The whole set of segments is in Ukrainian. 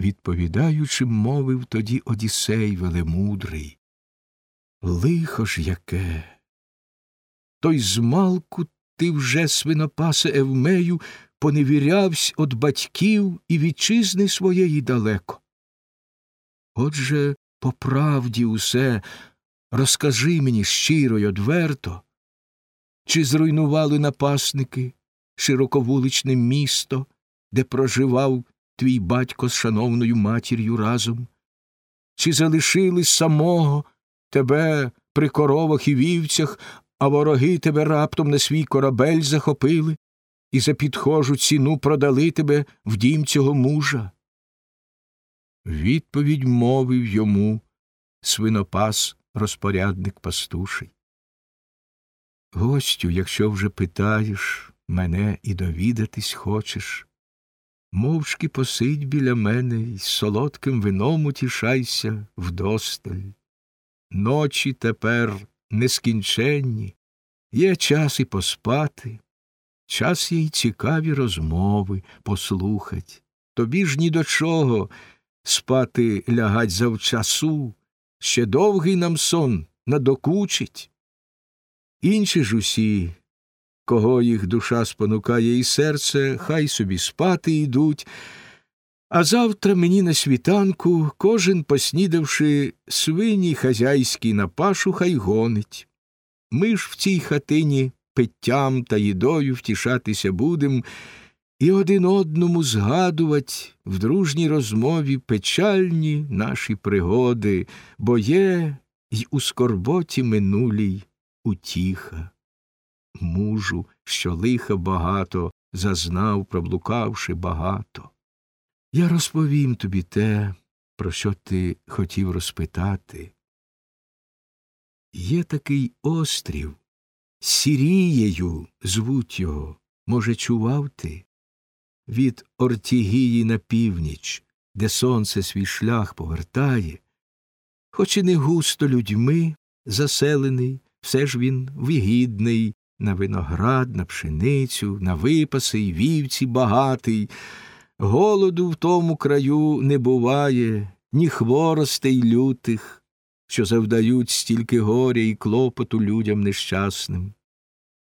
відповідаючи, мовив тоді Одіссей велемудрий. Лихо ж яке. Той змалку ти вже, свинопасе Евмею, поневірявсь од батьків і вітчизни своєї далеко. Отже, по правді усе розкажи мені щиро й одверто, чи зруйнували напасники широковуличне місто, де проживав твій батько з шановною матір'ю разом, чи залишили самого тебе при коровах і вівцях, а вороги тебе раптом на свій корабель захопили і за підхожу ціну продали тебе в дім цього мужа. Відповідь мовив йому свинопас, розпорядник пастуший. Гостю, якщо вже питаєш мене і довідатись хочеш, мовчки посидь біля мене й солодким вином утішайся вдосталь. Ночі тепер нескінченні, є час і поспати, час є й цікаві розмови послухать. Тобі ж ні до чого спати лягать завчасу, ще довгий нам сон надокучить. Інші ж усі, кого їх душа спонукає і серце, хай собі спати йдуть, а завтра мені на світанку, кожен, поснідавши свині хазяйські на пашу, хай гонить. Ми ж в цій хатині питтям та їдою втішатися будем і один одному згадувать в дружній розмові печальні наші пригоди, бо є й у скорботі минулій утіха. Мужу, що лиха багато, зазнав, проблукавши багато. Я розповім тобі те, про що ти хотів розпитати. Є такий острів, Сірією звуть його, може, чував ти? Від Ортігії на північ, де сонце свій шлях повертає, хоч і не густо людьми заселений, все ж він вигідний на виноград, на пшеницю, на випаси й вівці багатий. Голоду в тому краю не буває, ні хворостей лютих, що завдають стільки горя і клопоту людям нещасним.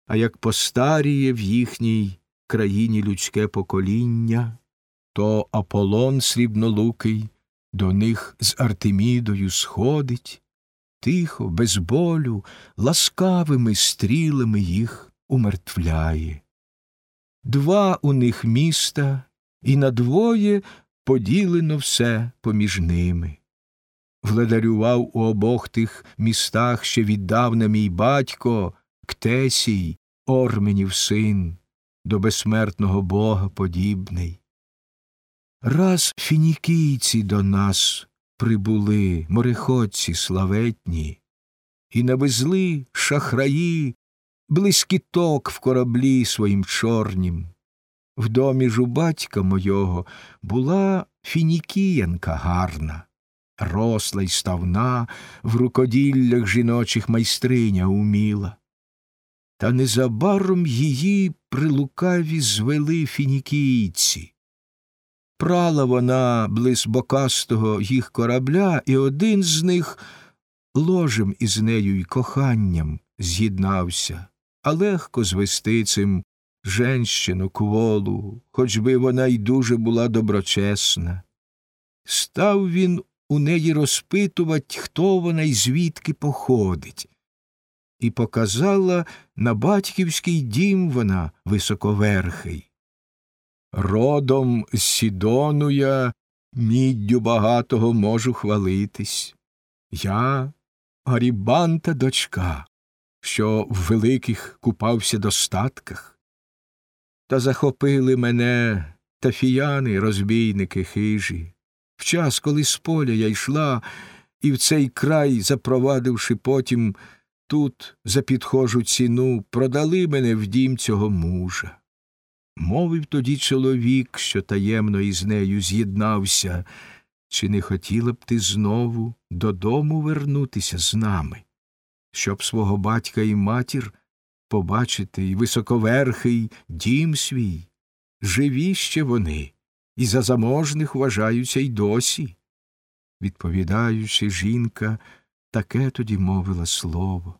А як постаріє в їхній країні людське покоління, то Аполлон срібнолукий до них з Артемідою сходить, тихо, без болю, ласкавими стрілами їх умертвляє. Два у них міста, і на двоє поділено все поміж ними. Владарював у обох тих містах ще віддавна мій батько, Ктесій, Орменів син, до безсмертного бога подібний. Раз фінікійці до нас прибули, мореходці славетні, і навезли шахраї, блискіток в кораблі своїм чорнім. В домі ж у батька мойого була фінікіянка гарна, росла й ставна, в рукоділлях жіночих майстриня уміла. Та незабаром її при лукаві звели фінікійці. Прала вона близ бокастого їх корабля, і один з них ложем із нею й коханням з'єднався, а легко звести цим женщину кволу, хоч би вона й дуже була доброчесна. Став він у неї розпитувать, хто вона й звідки походить, і показала на батьківський дім вона високоверхий. Родом з Сідону я міддю багатого можу хвалитись. Я Гарібанта дочка, що в великих купався достатках. Та захопили мене тафіяни, розбійники хижі. В час, коли з поля я йшла, і в цей край, запровадивши потім тут за підхожу ціну, продали мене в дім цього мужа. Мовив тоді чоловік, що таємно із нею з'єднався, чи не хотіла б ти знову додому вернутися з нами, щоб свого батька і матір побачити і високоверхий дім свій, живі ще вони, і за заможних вважаються й досі. Відповідаючи, жінка таке тоді мовила слово.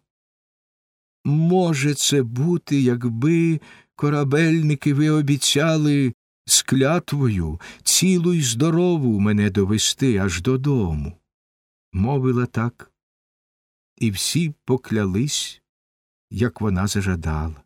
Може це бути, якби корабельники ви обіцяли з клятвою цілу й здорову мене довести аж додому. Мовила так, і всі поклялись, як вона зажадала.